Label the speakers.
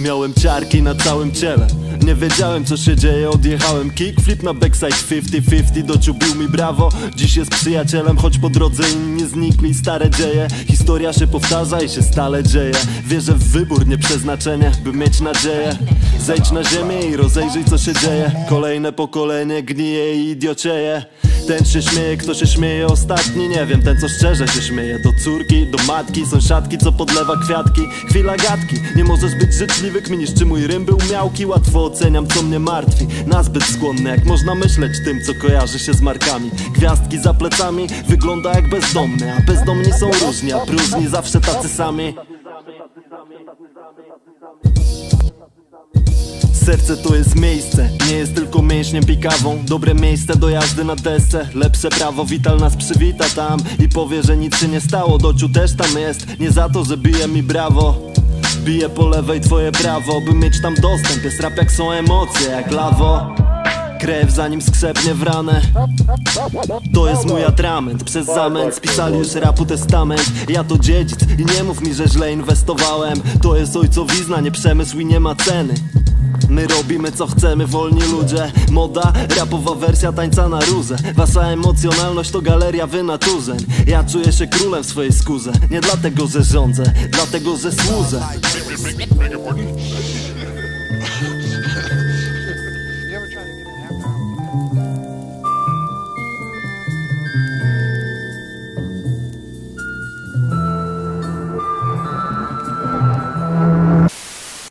Speaker 1: Miałem ciarki na całym ciele. Nie wiedziałem co się dzieje, odjechałem kickflip na backside 50-50 Dociubił mi brawo, dziś jest przyjacielem Choć po drodze inni znikli, stare dzieje. Historia się powtarza i się stale dzieje. Wierzę w wybór, nie przeznaczenie, by mieć nadzieję. Zejdź na ziemię i rozejrzyj co się dzieje. Kolejne pokolenie gnije i idiocieje ten się śmieje, kto się śmieje ostatni Nie wiem, ten co szczerze się śmieje. Do córki, do matki, sąsiadki co podlewa kwiatki. Chwila gadki, nie możesz być życzliwy Kminisz czy mój rym był miałki. Łatwo oceniam co mnie martwi. Nazbyt skłonny jak można myśleć tym co kojarzy się z markami. Gwiazdki za plecami wygląda jak bezdomny A bezdomni są różni, a próżni zawsze tacy sami Serce to jest miejsce, nie jest tylko mięśniem pikawą. Dobre miejsce do jazdy na desce Lepsze prawo, Wital nas przywita tam. I powie, że nic się nie stało Dociu też tam jest, nie za to, że bije mi brawo. Bije po lewej twoje prawo, by mieć tam dostęp. Jest rap jak są emocje, jak lawo Krew zanim skrzepnie w ranę. To jest mój atrament Przez zamęt spisali już rapu testament. Ja to dziedzic i nie mów mi, że źle inwestowałem. To jest ojcowizna, nie przemysł i nie ma ceny. My robimy co chcemy, wolni ludzie. Moda, rapowa wersja tańca na rózę Wasza emocjonalność to galeria wynaturzeń. Ja czuję się królem w swojej skórze. Nie dlatego, że rządzę, dlatego, że służę